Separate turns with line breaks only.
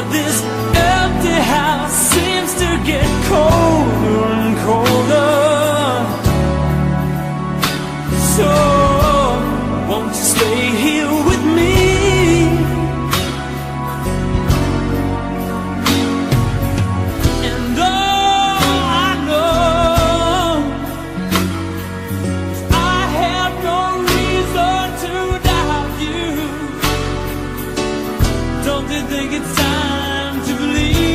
But this empty house seems to get colder and colder. So won't you stay here with me? And all I know I have no reason to doubt you. Don't you think it's time? to believe